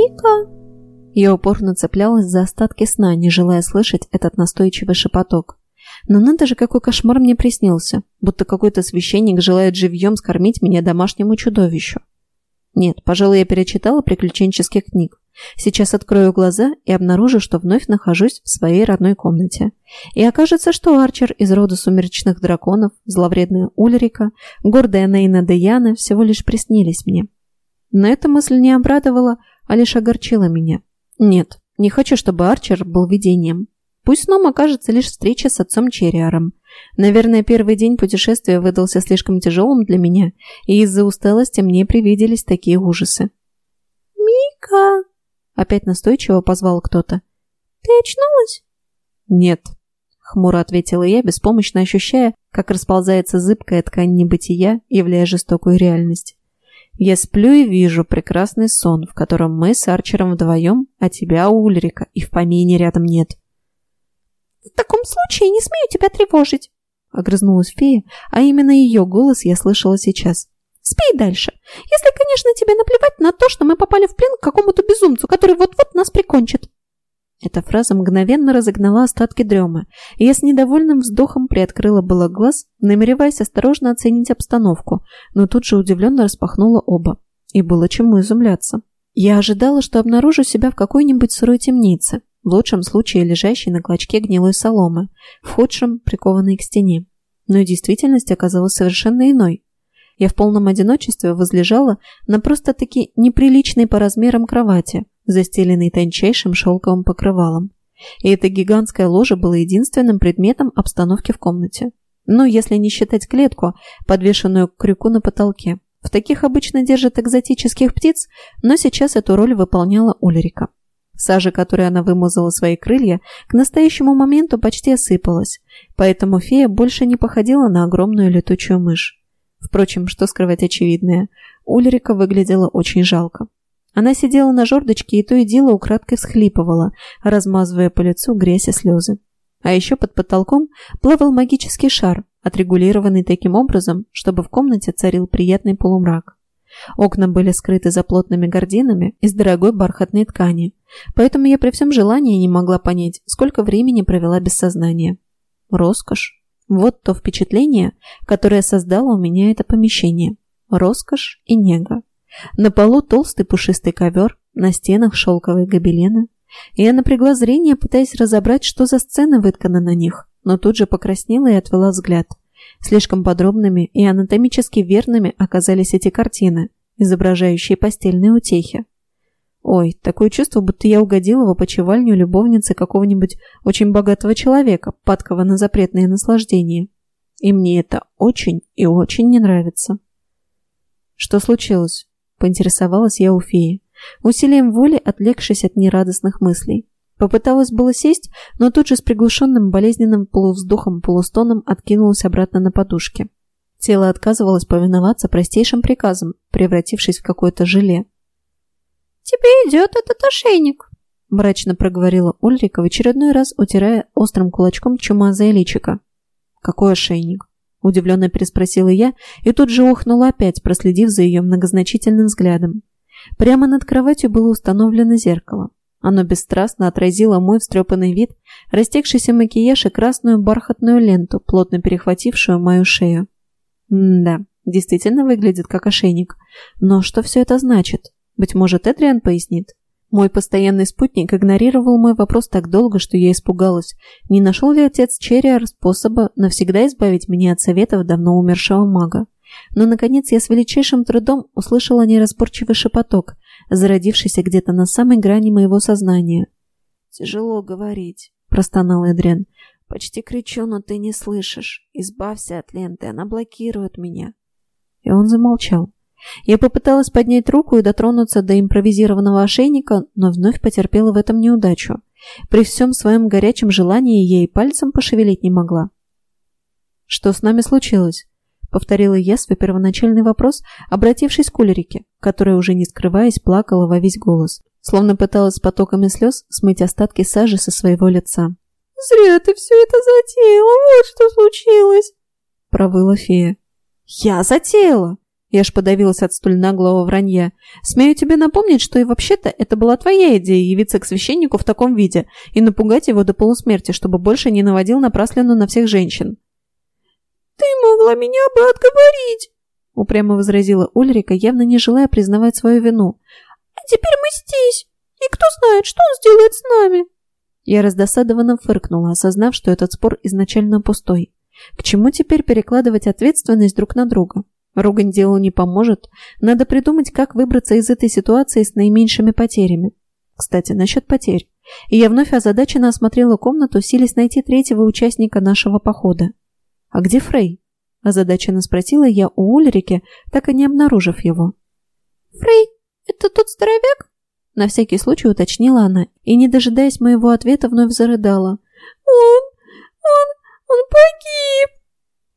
Мика!» Я упорно цеплялась за остатки сна, не желая слышать этот настойчивый шепоток. Но надо же, какой кошмар мне приснился, будто какой-то священник желает живьем скормить меня домашнему чудовищу. Нет, пожалуй, я перечитала приключенческих книг. Сейчас открою глаза и обнаружу, что вновь нахожусь в своей родной комнате. И окажется, что Арчер из рода сумеречных драконов, зловредная Ульрика, гордая Нейна Деяна всего лишь приснились мне. Но эта мысль не обрадовала, а лишь огорчила меня. Нет, не хочу, чтобы Арчер был видением. Пусть сном окажется лишь встреча с отцом Черриаром. Наверное, первый день путешествия выдался слишком тяжелым для меня, и из-за усталости мне привиделись такие ужасы. «Мика!» — опять настойчиво позвал кто-то. «Ты очнулась?» «Нет», — хмуро ответила я, беспомощно ощущая, как расползается зыбкая ткань небытия, являя жестокую реальность. Я сплю и вижу прекрасный сон, в котором мы с Арчером вдвоем, а тебя, Ульрика, и в помине рядом нет. «В таком случае не смею тебя тревожить», — огрызнулась фея, а именно ее голос я слышала сейчас. «Спи дальше, если, конечно, тебе наплевать на то, что мы попали в плен к какому-то безумцу, который вот-вот нас прикончит». Эта фраза мгновенно разогнала остатки дремы, и я с недовольным вздохом приоткрыла было глаз, намереваясь осторожно оценить обстановку, но тут же удивленно распахнула оба. И было чему изумляться. Я ожидала, что обнаружу себя в какой-нибудь сырой темнице, в лучшем случае лежащей на клочке гнилой соломы, в худшем – прикованной к стене. Но действительность оказалась совершенно иной. Я в полном одиночестве возлежала на просто-таки неприличной по размерам кровати, застеленной тончайшим шелковым покрывалом. И это гигантское ложе было единственным предметом обстановки в комнате. Ну, если не считать клетку, подвешенную к крюку на потолке. В таких обычно держат экзотических птиц, но сейчас эту роль выполняла Ульрика. Сажа, которой она вымазала свои крылья, к настоящему моменту почти осыпалась, поэтому фея больше не походила на огромную летучую мышь. Впрочем, что скрывать очевидное, Ульрика выглядела очень жалко. Она сидела на жердочке и то и дело украдкой всхлипывала, размазывая по лицу грязь и слезы. А еще под потолком плавал магический шар, отрегулированный таким образом, чтобы в комнате царил приятный полумрак. Окна были скрыты за плотными гардинами из дорогой бархатной ткани, поэтому я при всем желании не могла понять, сколько времени провела без сознания. Роскошь. Вот то впечатление, которое создало у меня это помещение. Роскошь и нега. На полу толстый пушистый ковер, на стенах шелковые гобелены. Я напрягла зрение, пытаясь разобрать, что за сцены вытканы на них, но тут же покраснела и отвела взгляд. Слишком подробными и анатомически верными оказались эти картины, изображающие постельные утехи. Ой, такое чувство, будто я угодила в опочивальню любовницы какого-нибудь очень богатого человека, падкого на запретные наслаждения. И мне это очень и очень не нравится. Что случилось? Поинтересовалась я у феи, усилием воли отвлекшись от нерадостных мыслей. Попыталась было сесть, но тут же с приглушенным болезненным полувздохом-полустоном откинулась обратно на подушке. Тело отказывалось повиноваться простейшим приказам, превратившись в какое-то желе. «Тебе идет этот ошейник», – мрачно проговорила Ульрика в очередной раз, утирая острым кулачком чумазое личико. «Какой ошейник?» – удивленно переспросила я и тут же охнула опять, проследив за ее многозначительным взглядом. Прямо над кроватью было установлено зеркало. Оно бесстрастно отразило мой встрепанный вид, растекшийся макияж и красную бархатную ленту, плотно перехватившую мою шею. М да, действительно выглядит как ошейник. Но что все это значит? Быть может, Эдриан пояснит? Мой постоянный спутник игнорировал мой вопрос так долго, что я испугалась. Не нашел ли отец Черриар способа навсегда избавить меня от советов давно умершего мага? Но, наконец, я с величайшим трудом услышала неразборчивый шепоток, зародившийся где-то на самой грани моего сознания. «Тяжело говорить», — простонал Эдриан. «Почти кричу, но ты не слышишь. Избавься от ленты, она блокирует меня». И он замолчал. Я попыталась поднять руку и дотронуться до импровизированного ошейника, но вновь потерпела в этом неудачу. При всем своем горячем желании я и пальцем пошевелить не могла. «Что с нами случилось?» — повторила я свой первоначальный вопрос, обратившись к Ульрике, которая, уже не скрываясь, плакала во весь голос, словно пыталась с потоками слез смыть остатки сажи со своего лица. «Зря ты все это затеяла, вот что случилось!» — провыла фея. «Я затеяла!» Я ж подавилась от столь наглого вранья. Смею тебе напомнить, что и вообще-то это была твоя идея явиться к священнику в таком виде и напугать его до полусмерти, чтобы больше не наводил напраслину на всех женщин. «Ты могла меня бы отговорить!» упрямо возразила Ульрика, явно не желая признавать свою вину. «А теперь мы здесь, и кто знает, что он сделает с нами!» Я раздосадованно фыркнула, осознав, что этот спор изначально пустой. К чему теперь перекладывать ответственность друг на друга? Ругань делу не поможет. Надо придумать, как выбраться из этой ситуации с наименьшими потерями. Кстати, насчет потерь. И я вновь озадаченно осмотрела комнату, силясь найти третьего участника нашего похода. «А где Фрей?» – озадаченно спросила я у Ульрики, так и не обнаружив его. «Фрей, это тот здоровяк?» На всякий случай уточнила она и, не дожидаясь моего ответа, вновь зарыдала. «Он... он... он погиб!»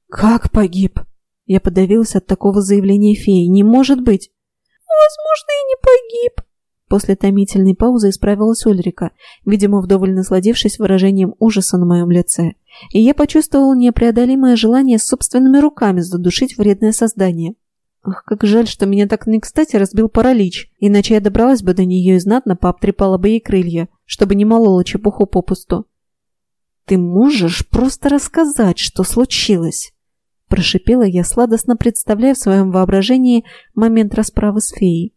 «Как погиб?» Я подавилась от такого заявления феи. «Не может быть!» «Возможно, и не погиб!» После томительной паузы исправилась Ульрика, видимо, вдоволь насладившись выражением ужаса на моем лице. И я почувствовала непреодолимое желание собственными руками задушить вредное создание. Ах, как жаль, что меня так не кстати разбил паралич, иначе я добралась бы до нее и знатно пообтрепала бы ей крылья, чтобы не молола чепуху попусту. «Ты можешь просто рассказать, что случилось?» Прошипела я, сладостно представляя в своем воображении момент расправы с феей.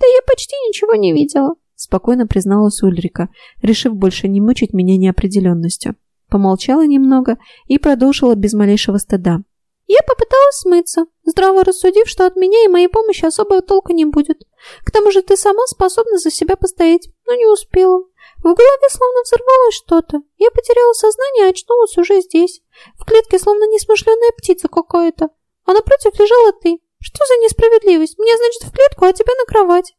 «Да я почти ничего не видела», — спокойно призналась Ульрика, решив больше не мучить меня неопределенностью. Помолчала немного и продолжила без малейшего стыда. Я попыталась смыться, здраво рассудив, что от меня и моей помощи особого толка не будет. К тому же ты сама способна за себя постоять, но не успела. В голове словно взорвалось что-то. Я потеряла сознание и очнулась уже здесь. В клетке словно несмышленная птица какая-то. А напротив лежала ты. Что за несправедливость? Меня, значит, в клетку, а тебя на кровать.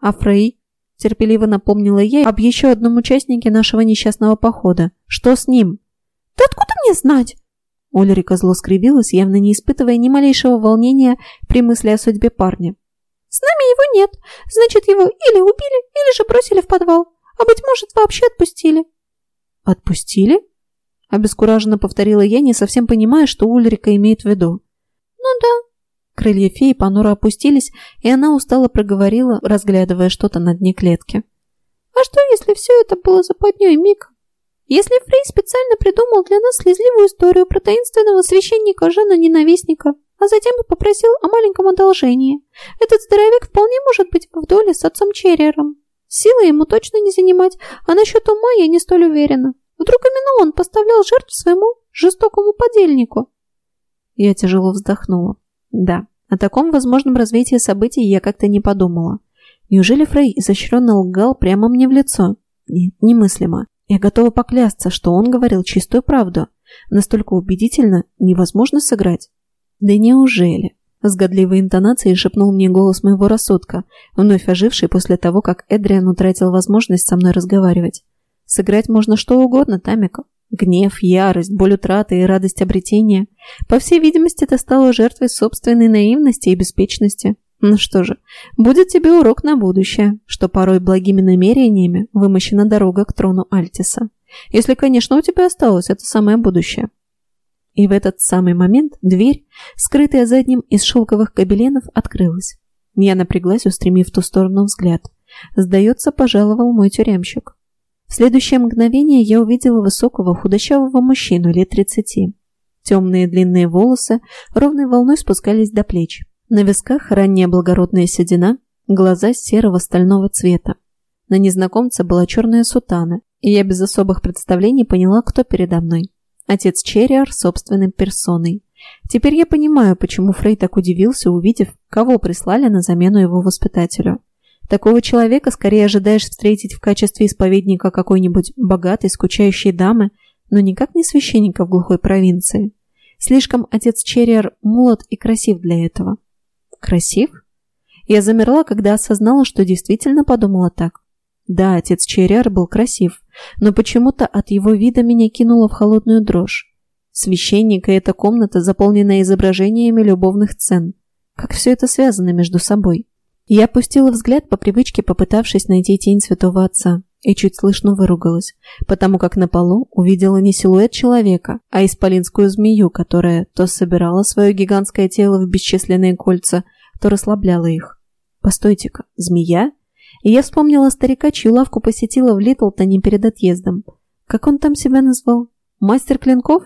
А Фрей? Терпеливо напомнила я об еще одном участнике нашего несчастного похода. Что с ним? Да откуда мне знать? Ульрика зло скривилась, явно не испытывая ни малейшего волнения при мысли о судьбе парня. «С нами его нет. Значит, его или убили, или же бросили в подвал. А, быть может, вообще отпустили». «Отпустили?» Обескураженно повторила я, не совсем понимая, что Ульрика имеет в виду. «Ну да». Крылья феи понуро опустились, и она устало проговорила, разглядывая что-то на дне клетки. «А что, если все это было западней Мика? Если Фрей специально придумал для нас слезливую историю про таинственного священника Жена-ненавистника, а затем и попросил о маленьком одолжении, этот здоровяк вполне может быть в доле с отцом Черриером. Силы ему точно не занимать, а насчет ума я не столь уверена. Вдруг именно он поставлял жертв своему жестокому подельнику? Я тяжело вздохнула. Да, о таком возможном развитии событий я как-то не подумала. Неужели Фрей изощренно лгал прямо мне в лицо? Нет, немыслимо. Я готова поклясться, что он говорил чистую правду. Настолько убедительно невозможно сыграть. Да неужели? С годливой интонацией шепнул мне голос моего рассудка, вновь оживший после того, как Эдриан утратил возможность со мной разговаривать. Сыграть можно что угодно, Тамика. Гнев, ярость, боль утраты и радость обретения. По всей видимости, ты стала жертвой собственной наивности и беспечности. Ну что же, будет тебе урок на будущее, что порой благими намерениями вымощена дорога к трону Альтиса. Если, конечно, у тебя осталось это самое будущее. И в этот самый момент дверь, скрытая задним из шелковых кабеленов, открылась. Я напряглась, устремив в ту сторону взгляд. Сдается, пожаловал мой тюремщик. В следующее мгновение я увидела высокого худощавого мужчину лет тридцати. Темные длинные волосы ровной волной спускались до плеч. На висках ранняя благородная седина, глаза серого стального цвета. На незнакомце была черная сутана, и я без особых представлений поняла, кто передо мной. Отец Черриар собственной персоной. Теперь я понимаю, почему Фрей так удивился, увидев, кого прислали на замену его воспитателю. Такого человека скорее ожидаешь встретить в качестве исповедника какой-нибудь богатой, скучающей дамы, но никак не священника в глухой провинции. Слишком отец Черриар молод и красив для этого. Красив? Я замерла, когда осознала, что действительно подумала так. Да, отец Черриар был красив, но почему-то от его вида меня кинуло в холодную дрожь. Священник и эта комната, заполненная изображениями любовных сцен. Как все это связано между собой? Я опустила взгляд по привычке, попытавшись найти тень святого отца, и чуть слышно выругалась, потому как на полу увидела не силуэт человека, а исполинскую змею, которая то собирала свое гигантское тело в бесчисленные кольца, то расслабляла их. Постойте-ка, змея? И я вспомнила старика, чью лавку посетила в Литлтоне перед отъездом. Как он там себя назвал? Мастер клинков?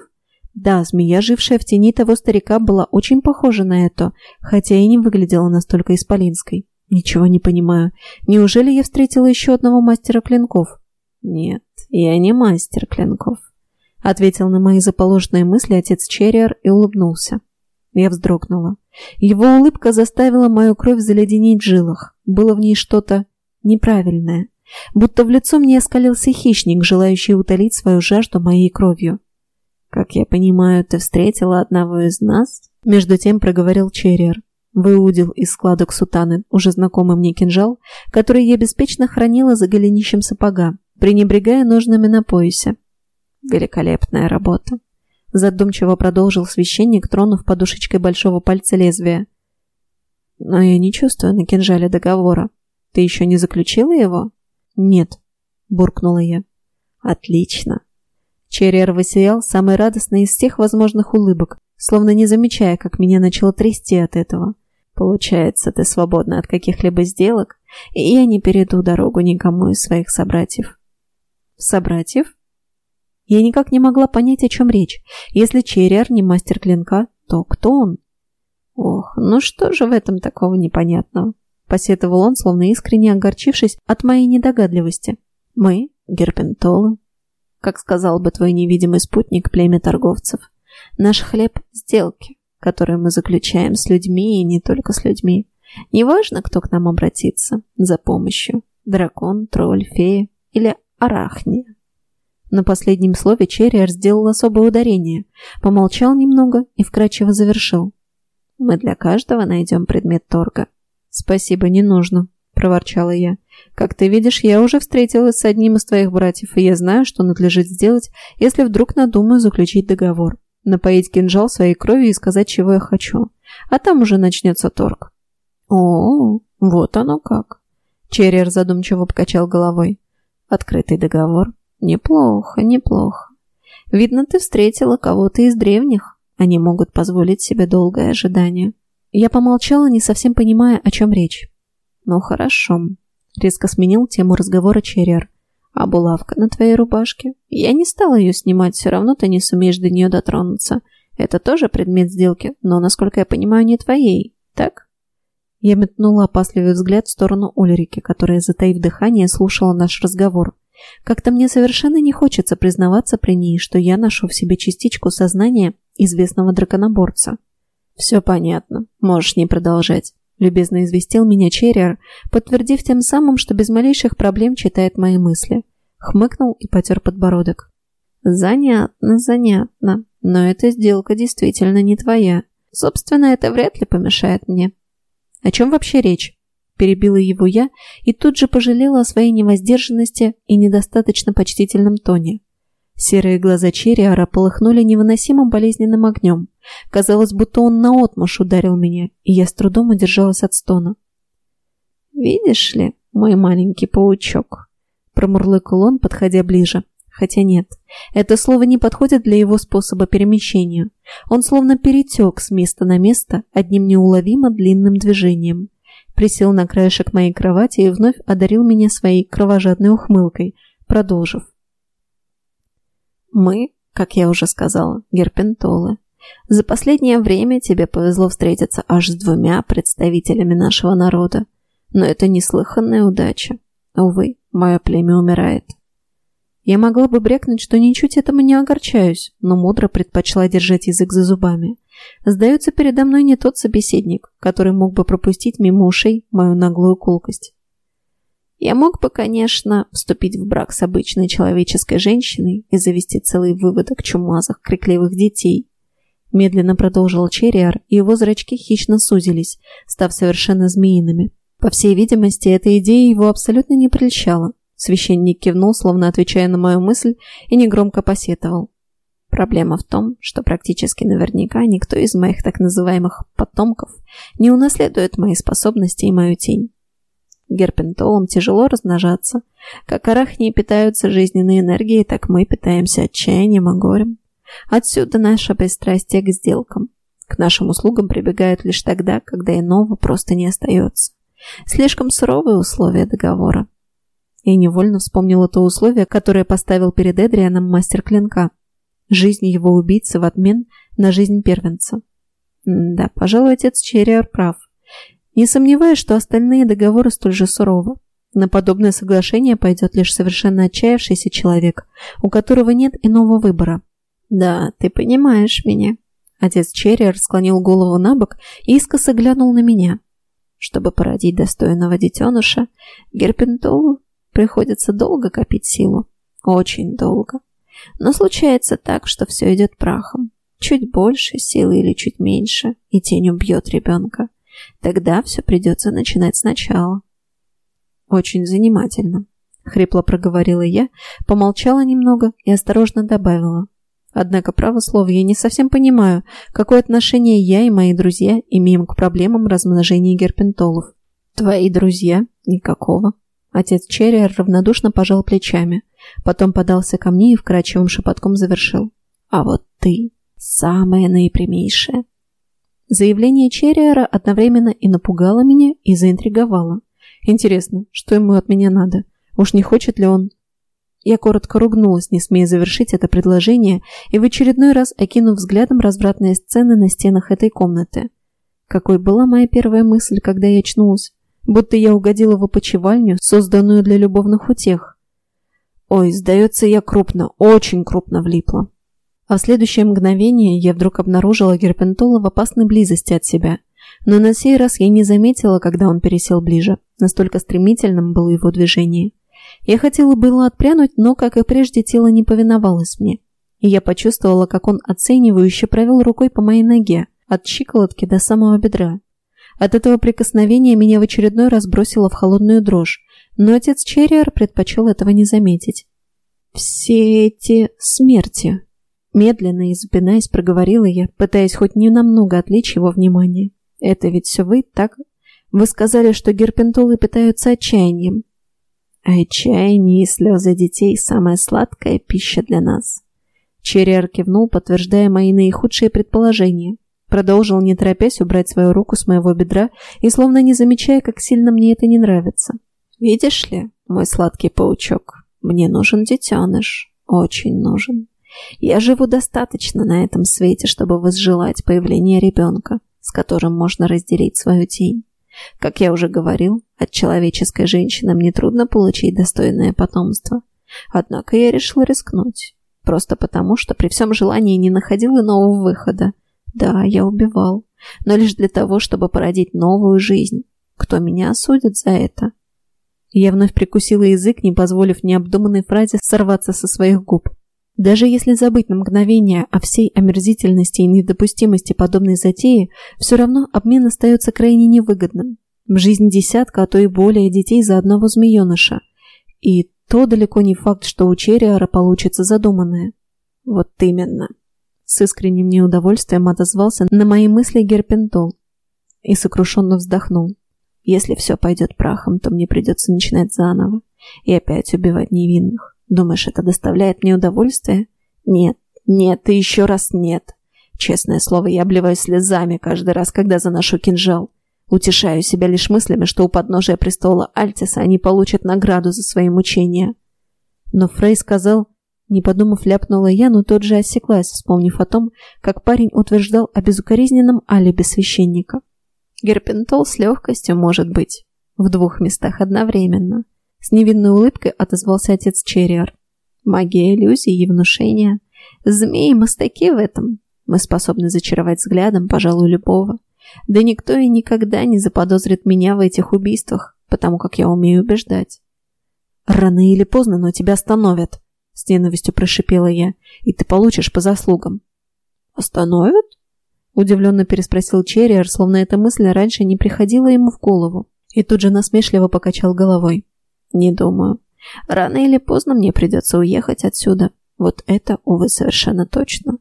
Да, змея, жившая в тени того старика, была очень похожа на эту, хотя и не выглядела настолько исполинской. Ничего не понимаю. Неужели я встретила еще одного мастера клинков? Нет, я не мастер клинков. Ответил на мои заположенные мысли отец Черриер и улыбнулся. Я вздрогнула. Его улыбка заставила мою кровь заледенеть в жилах. Было в ней что-то неправильное. Будто в лицо мне оскалился хищник, желающий утолить свою жажду моей кровью. «Как я понимаю, ты встретила одного из нас?» Между тем проговорил Черриер. Выудил из складок сутаны уже знакомый мне кинжал, который я беспечно хранила за голенищем сапога, пренебрегая ножнами на поясе. Великолепная работа. Задумчиво продолжил священник, тронув подушечкой большого пальца лезвия. Но я не чувствую на кинжале договора. Ты еще не заключила его? Нет, буркнула я. Отлично. Черриер высиял самый радостный из всех возможных улыбок, словно не замечая, как меня начало трясти от этого. Получается, ты свободна от каких-либо сделок, и я не перейду дорогу никому из своих собратьев. Собратьев? Я никак не могла понять, о чем речь. Если Черриар не мастер клинка, то кто он? Ох, ну что же в этом такого непонятного? Посетовал он, словно искренне огорчившись от моей недогадливости. Мы, герпентолы, как сказал бы твой невидимый спутник племя торговцев. Наш хлеб – сделки которые мы заключаем с людьми и не только с людьми. Неважно, кто к нам обратится за помощью – дракон, тролль, фея или арахния. На последнем слове Черриер сделал особое ударение, помолчал немного и вкрадчиво завершил. «Мы для каждого найдем предмет торга». «Спасибо, не нужно», – проворчала я. «Как ты видишь, я уже встретилась с одним из твоих братьев, и я знаю, что надлежит сделать, если вдруг надумаю заключить договор напоить кинжал своей кровью и сказать, чего я хочу. А там уже начнется торг. О, вот оно как. Черриер задумчиво покачал головой. Открытый договор. Неплохо, неплохо. Видно, ты встретила кого-то из древних. Они могут позволить себе долгое ожидание. Я помолчала, не совсем понимая, о чем речь. Ну хорошо. Резко сменил тему разговора Черриер. А булавка на твоей рубашке? Я не стала ее снимать, все равно ты не сумеешь до нее дотронуться. Это тоже предмет сделки, но, насколько я понимаю, не твоей, так? Я метнула опасливый взгляд в сторону Ульрики, которая, затаив дыхание, слушала наш разговор. Как-то мне совершенно не хочется признаваться при ней, что я ношу в себе частичку сознания известного драконоборца. «Все понятно. Можешь не продолжать», — любезно известил меня Черриер, подтвердив тем самым, что без малейших проблем читает мои мысли. Хмыкнул и потер подбородок. «Занятно, занятно. Но эта сделка действительно не твоя. Собственно, это вряд ли помешает мне». «О чем вообще речь?» Перебила его я и тут же пожалела о своей невоздержанности и недостаточно почтительном тоне. Серые глаза Черриара полыхнули невыносимым болезненным огнем. Казалось, будто он наотмашь ударил меня, и я с трудом удержалась от стона. «Видишь ли, мой маленький паучок?» Промурлыкал он, подходя ближе. Хотя нет, это слово не подходит для его способа перемещения. Он словно перетек с места на место одним неуловимо длинным движением. Присел на краешек моей кровати и вновь одарил меня своей кровожадной ухмылкой, продолжив. Мы, как я уже сказала, герпентолы. За последнее время тебе повезло встретиться аж с двумя представителями нашего народа. Но это неслыханная удача. Увы, мое племя умирает. Я могла бы брекнуть, что ничуть этому не огорчаюсь, но мудро предпочла держать язык за зубами. Сдается передо мной не тот собеседник, который мог бы пропустить мимо ушей мою наглую колкость. Я мог бы, конечно, вступить в брак с обычной человеческой женщиной и завести целый выводок чумазых, крикливых детей. Медленно продолжил Черриар, и его зрачки хищно сузились, став совершенно змеиными. По всей видимости, эта идея его абсолютно не прельщала. Священник кивнул, словно отвечая на мою мысль, и негромко посетовал. Проблема в том, что практически наверняка никто из моих так называемых «потомков» не унаследует мои способности и мою тень. Герпентолом тяжело размножаться. Как арахнии питаются жизненной энергией, так мы питаемся отчаянием и горем. Отсюда наше пристрастие к сделкам. К нашим услугам прибегают лишь тогда, когда иного просто не остается. Слишком суровые условия договора. Я невольно вспомнила то условие, которое поставил перед Эдрианом мастер клинка. Жизнь его убийцы в обмен на жизнь первенца. Да, пожалуй, отец Черриор прав. Не сомневаюсь, что остальные договоры столь же суровы. На подобное соглашение пойдет лишь совершенно отчаявшийся человек, у которого нет иного выбора. Да, ты понимаешь меня. Отец Черриор склонил голову на бок и искоса глянул на меня. Чтобы породить достойного детеныша, Герпентолу приходится долго копить силу. Очень долго. Но случается так, что все идет прахом. Чуть больше силы или чуть меньше, и тень убьет ребенка. Тогда все придется начинать сначала. Очень занимательно. Хрипло проговорила я, помолчала немного и осторожно добавила. Однако, право слово, я не совсем понимаю, какое отношение я и мои друзья имеем к проблемам размножения герпентолов. Твои друзья? Никакого. Отец Черриер равнодушно пожал плечами, потом подался ко мне и вкрадчивым шепотком завершил. А вот ты самая наипрямейшая. Заявление Черриера одновременно и напугало меня, и заинтриговало. Интересно, что ему от меня надо? Уж не хочет ли он... Я коротко ругнулась, не смея завершить это предложение, и в очередной раз окинув взглядом развратные сцены на стенах этой комнаты. Какой была моя первая мысль, когда я очнулась? Будто я угодила в опочивальню, созданную для любовных утех. Ой, сдается, я крупно, очень крупно влипла. А в следующее мгновение я вдруг обнаружила Герпентола в опасной близости от себя. Но на сей раз я не заметила, когда он пересел ближе. Настолько стремительным было его движение. Я хотела было отпрянуть, но, как и прежде, тело не повиновалось мне. И я почувствовала, как он оценивающе провел рукой по моей ноге, от щиколотки до самого бедра. От этого прикосновения меня в очередной раз бросило в холодную дрожь, но отец Черриер предпочел этого не заметить. «Все эти смерти», Медленно и запинаясь, проговорила я, пытаясь хоть ненамного отвлечь его внимание. «Это ведь все вы, так? Вы сказали, что герпентолы питаются отчаянием. Отчаяние и слезы детей – самая сладкая пища для нас». Черриар кивнул, подтверждая мои наихудшие предположения. Продолжил, не торопясь, убрать свою руку с моего бедра и словно не замечая, как сильно мне это не нравится. «Видишь ли, мой сладкий паучок, мне нужен детеныш. Очень нужен». Я живу достаточно на этом свете, чтобы возжелать появления ребенка, с которым можно разделить свою тень. Как я уже говорил, от человеческой женщины мне трудно получить достойное потомство. Однако я решил рискнуть. Просто потому, что при всем желании не находил иного выхода. Да, я убивал, но лишь для того, чтобы породить новую жизнь. Кто меня осудит за это? Я вновь прикусила язык, не позволив необдуманной фразе сорваться со своих губ. Даже если забыть на мгновение о всей омерзительности и недопустимости подобной затеи, все равно обмен остается крайне невыгодным. Жизнь десятка, а то и более детей за одного змееныша. И то далеко не факт, что у Черриара получится задуманное. Вот именно. С искренним неудовольствием отозвался на мои мысли Герпентол и сокрушенно вздохнул. Если все пойдет прахом, то мне придется начинать заново и опять убивать невинных. Думаешь, это доставляет мне удовольствие? Нет, нет и еще раз нет. Честное слово, я обливаюсь слезами каждый раз, когда заношу кинжал. Утешаю себя лишь мыслями, что у подножия престола Альтиса они получат награду за свои мучения. Но Фрей сказал, не подумав, ляпнула я, но тот же осеклась, вспомнив о том, как парень утверждал о безукоризненном алиби священника. Герпентол с легкостью может быть в двух местах одновременно. С невинной улыбкой отозвался отец Черриар. Магия иллюзий и внушения. Змеи-мастаки в этом. Мы способны зачаровать взглядом, пожалуй, любого. Да никто и никогда не заподозрит меня в этих убийствах, потому как я умею убеждать. Рано или поздно, но тебя остановят, с ненавистью прошипела я, и ты получишь по заслугам. Остановят? Удивленно переспросил Черриер, словно эта мысль раньше не приходила ему в голову, и тут же насмешливо покачал головой. Не думаю. Рано или поздно мне придется уехать отсюда. Вот это, увы, совершенно точно.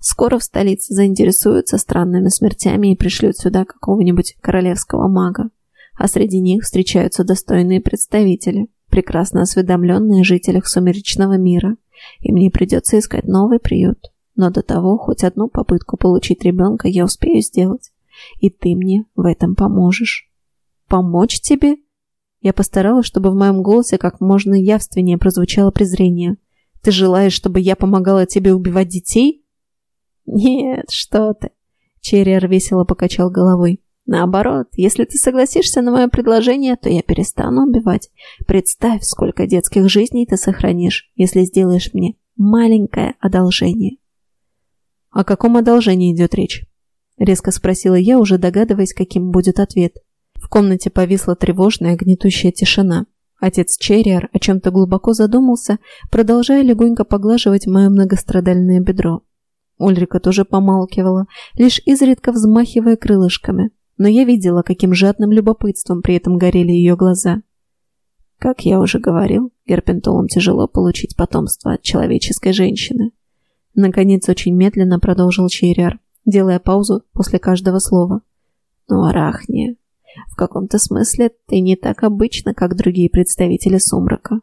Скоро в столице заинтересуются странными смертями и пришлют сюда какого-нибудь королевского мага. а среди них встречаются достойные представители, прекрасно осведомленные о жителях сумеречного мира, и мне придется искать новый приют. Но до того хоть одну попытку получить ребенка я успею сделать, и ты мне в этом поможешь. Помочь тебе? Я постаралась, чтобы в моем голосе как можно явственнее прозвучало презрение. Ты желаешь, чтобы я помогала тебе убивать детей? Нет, что ты. Черриер весело покачал головой. Наоборот, если ты согласишься на мое предложение, то я перестану убивать. Представь, сколько детских жизней ты сохранишь, если сделаешь мне маленькое одолжение. О каком одолжении идет речь? Резко спросила я, уже догадываясь, каким будет ответ. В комнате повисла тревожная, гнетущая тишина. Отец Черриар о чем-то глубоко задумался, продолжая легонько поглаживать мое многострадальное бедро. Ульрика тоже помалкивала, лишь изредка взмахивая крылышками, но я видела, каким жадным любопытством при этом горели ее глаза. Как я уже говорил, герпентолам тяжело получить потомство от человеческой женщины. Наконец, очень медленно продолжил Черриар, делая паузу после каждого слова. «Ну, Арахния, в каком-то смысле ты не так обычно, как другие представители сумрака.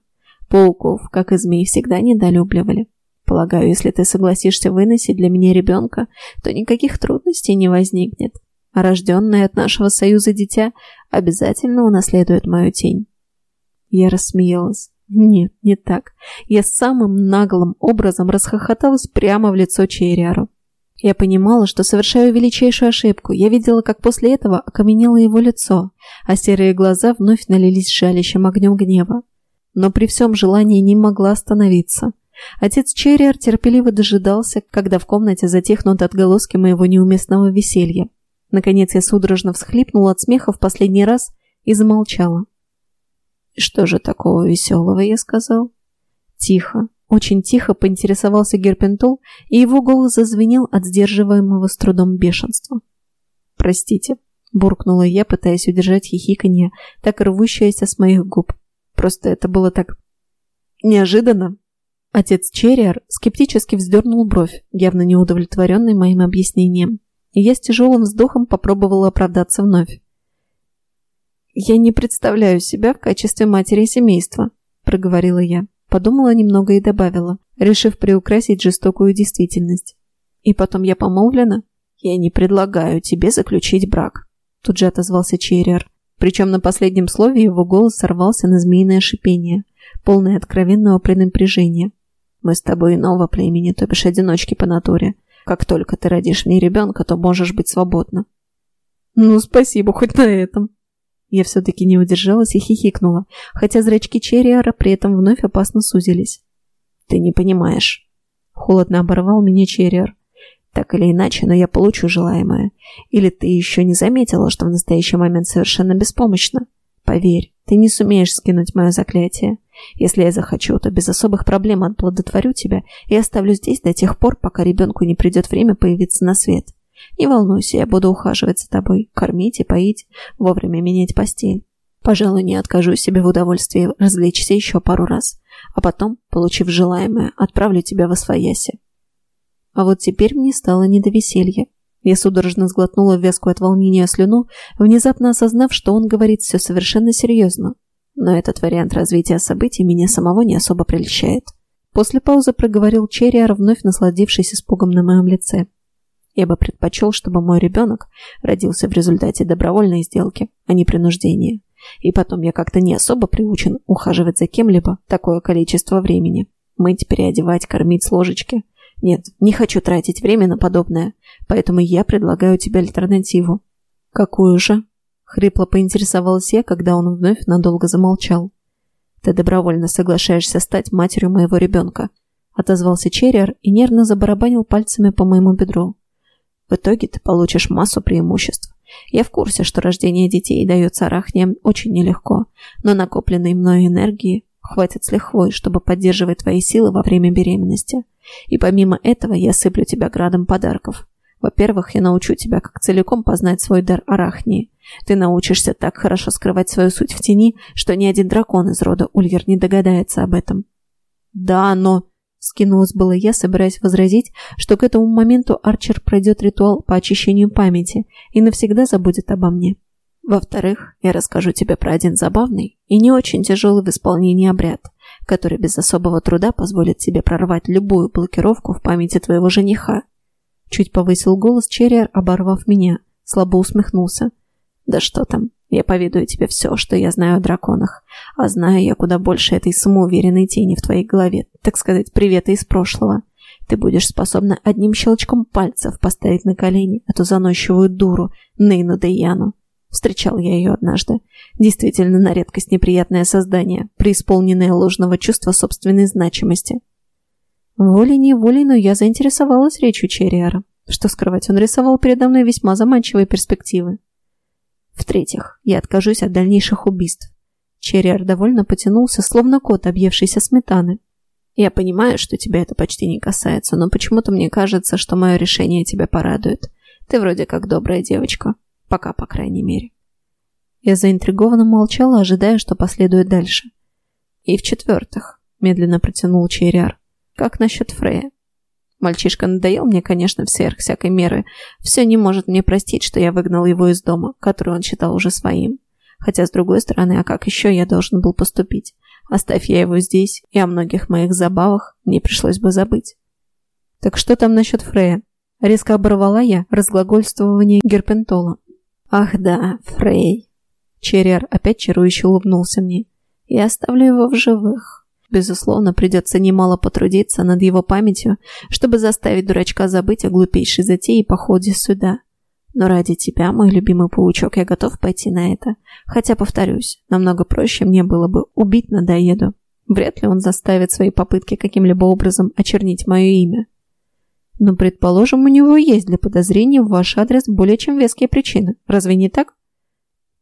Пауков, как и змей, всегда недолюбливали. Полагаю, если ты согласишься выносить для меня ребенка, то никаких трудностей не возникнет. А рожденное от нашего союза дитя обязательно унаследует мою тень». Я рассмеялась. Нет, не так. Я самым наглым образом расхохоталась прямо в лицо Черриару. Я понимала, что совершаю величайшую ошибку. Я видела, как после этого окаменело его лицо, а серые глаза вновь налились жалящим огнем гнева. Но при всем желании не могла остановиться. Отец Черриар терпеливо дожидался, когда в комнате затихнут отголоски моего неуместного веселья. Наконец я судорожно всхлипнула от смеха в последний раз и замолчала. «Что же такого веселого?» я сказал. Тихо, очень тихо поинтересовался Герпентол, и его голос зазвенел от сдерживаемого с трудом бешенства. «Простите», — буркнула я, пытаясь удержать хихиканье, так рвущееся с моих губ. «Просто это было так... неожиданно». Отец Черриар скептически вздернул бровь, явно неудовлетворенный моим объяснением. И я с тяжелым вздохом попробовала оправдаться вновь. «Я не представляю себя в качестве матери семейства», — проговорила я. Подумала немного и добавила, решив приукрасить жестокую действительность. «И потом я помолвлена?» «Я не предлагаю тебе заключить брак», — тут же отозвался Черриер. Причем на последнем слове его голос сорвался на змеиное шипение, полное откровенного пренапряжения. «Мы с тобой иного племени, то бишь одиночки по натуре. Как только ты родишь мне ребенка, то можешь быть свободна». «Ну, спасибо хоть на этом», я все-таки не удержалась и хихикнула, хотя зрачки Черриара при этом вновь опасно сузились. «Ты не понимаешь». Холодно оборвал меня Черриар. «Так или иначе, но я получу желаемое. Или ты еще не заметила, что в настоящий момент совершенно беспомощна? Поверь, ты не сумеешь скинуть мое заклятие. Если я захочу, то без особых проблем отплодотворю тебя и оставлю здесь до тех пор, пока ребенку не придет время появиться на свет. Не волнуйся, я буду ухаживать за тобой, кормить и поить, вовремя менять постель. Пожалуй, не откажу себе в удовольствии развлечься еще пару раз, а потом, получив желаемое, отправлю тебя во свояси. А вот теперь мне стало не до веселья. Я судорожно сглотнула вязкую от волнения слюну, внезапно осознав, что он говорит все совершенно серьезно. Но этот вариант развития событий меня самого не особо прельщает. После паузы проговорил Черриар, вновь насладившись испугом на моем лице. Я бы предпочел, чтобы мой ребенок родился в результате добровольной сделки, а не принуждения. И потом я как-то не особо приучен ухаживать за кем-либо такое количество времени. Мыть, переодевать, кормить с ложечки. Нет, не хочу тратить время на подобное, поэтому я предлагаю тебе альтернативу. Какую же? Хрипло поинтересовалась я, когда он вновь надолго замолчал. Ты добровольно соглашаешься стать матерью моего ребенка, отозвался Черриер и нервно забарабанил пальцами по моему бедру. В итоге ты получишь массу преимуществ. Я в курсе, что рождение детей дается арахниям очень нелегко, но накопленной мной энергии хватит с лихвой, чтобы поддерживать твои силы во время беременности. И помимо этого я сыплю тебя градом подарков. Во-первых, я научу тебя, как целиком познать свой дар арахнии. Ты научишься так хорошо скрывать свою суть в тени, что ни один дракон из рода Ульвер не догадается об этом. Да, но... Скинулась было я, собираясь возразить, что к этому моменту Арчер пройдет ритуал по очищению памяти и навсегда забудет обо мне. Во-вторых, я расскажу тебе про один забавный и не очень тяжелый в исполнении обряд, который без особого труда позволит тебе прорвать любую блокировку в памяти твоего жениха. Чуть повысил голос Черриер, оборвав меня, слабо усмехнулся. Да что там, я поведаю тебе все, что я знаю о драконах, а знаю я куда больше этой самоуверенной тени в твоей голове, так сказать, привета из прошлого. Ты будешь способна одним щелчком пальцев поставить на колени эту заносчивую дуру Нейну Дейяну. Встречал я ее однажды. Действительно, на редкость неприятное создание, преисполненное ложного чувства собственной значимости. Волей-неволей, но я заинтересовалась речью Черриара. Что скрывать, он рисовал передо мной весьма заманчивые перспективы. В-третьих, я откажусь от дальнейших убийств. Черриар довольно потянулся, словно кот, объевшийся сметаны. Я понимаю, что тебя это почти не касается, но почему-то мне кажется, что мое решение тебя порадует. Ты вроде как добрая девочка. Пока, по крайней мере. Я заинтригованно молчала, ожидая, что последует дальше. И в-четвертых, медленно протянул Черриар, как насчет Фрея? Мальчишка надоел мне, конечно, сверх всякой меры. Все не может мне простить, что я выгнал его из дома, который он считал уже своим. Хотя, с другой стороны, а как еще я должен был поступить? Оставь я его здесь, и о многих моих забавах мне пришлось бы забыть. Так что там насчет Фрея? Резко оборвала я разглагольствование Герпентола. Ах да, Фрей. Черриар опять чарующе улыбнулся мне. Я оставлю его в живых. Безусловно, придется немало потрудиться над его памятью, чтобы заставить дурачка забыть о глупейшей затее и походе сюда. Но ради тебя, мой любимый паучок, я готов пойти на это. Хотя, повторюсь, намного проще мне было бы убить надоеду. Вряд ли он заставит свои попытки каким-либо образом очернить мое имя. Но, предположим, у него есть для подозрения в ваш адрес более чем веские причины. Разве не так?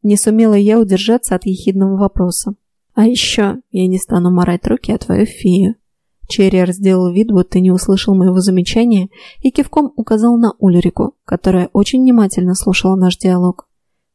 Не сумела я удержаться от ехидного вопроса. А еще я не стану морать руки о твою фею. Черриер сделал вид, будто не услышал моего замечания и кивком указал на Ульрику, которая очень внимательно слушала наш диалог.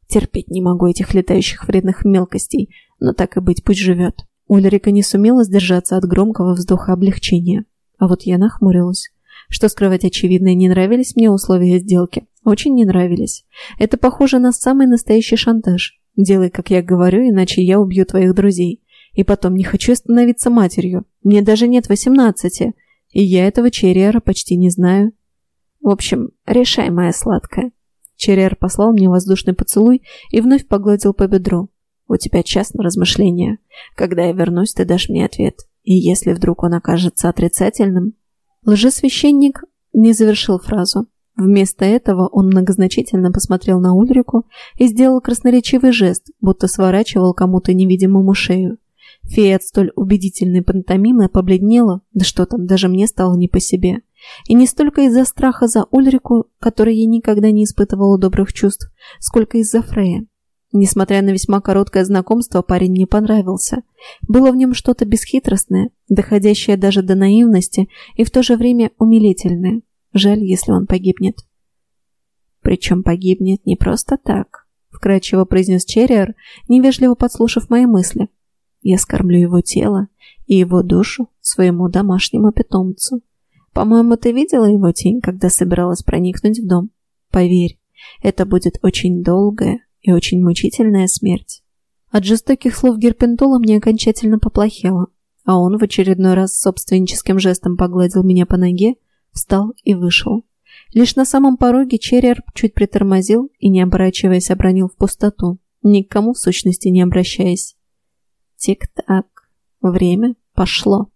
Терпеть не могу этих летающих вредных мелкостей, но так и быть, пусть живет. Ульрика не сумела сдержаться от громкого вздоха облегчения. А вот я нахмурилась. Что скрывать очевидно, не нравились мне условия сделки. Очень не нравились. Это похоже на самый настоящий шантаж. Делай, как я говорю, иначе я убью твоих друзей. И потом не хочу становиться матерью. Мне даже нет восемнадцати. И я этого Черриера почти не знаю. В общем, решай, моя сладкая. Черриер послал мне воздушный поцелуй и вновь погладил по бедру. У тебя час на размышления. Когда я вернусь, ты дашь мне ответ. И если вдруг он окажется отрицательным, Лжесвященник не завершил фразу. Вместо этого он многозначительно посмотрел на Ульрику и сделал красноречивый жест, будто сворачивал кому-то невидимому шею. Фея от столь убедительной пантомимы побледнела, да что там, даже мне стало не по себе. И не столько из-за страха за Ульрику, которой я никогда не испытывала добрых чувств, сколько из-за Фрея. Несмотря на весьма короткое знакомство, парень мне понравился. Было в нем что-то бесхитростное, доходящее даже до наивности и в то же время умилительное. Жаль, если он погибнет. Причем погибнет не просто так, вкрадчиво произнес Черриер, невежливо подслушав мои мысли. Я скормлю его тело и его душу своему домашнему питомцу. По-моему, ты видела его тень, когда собиралась проникнуть в дом? Поверь, это будет очень долгое, и очень мучительная смерть. От жестоких слов Герпентола мне окончательно поплохело, а он в очередной раз собственническим жестом погладил меня по ноге, встал и вышел. Лишь на самом пороге Черриер чуть притормозил и, не оборачиваясь, обронил в пустоту, ни к кому в сущности не обращаясь. Тик-так, время пошло.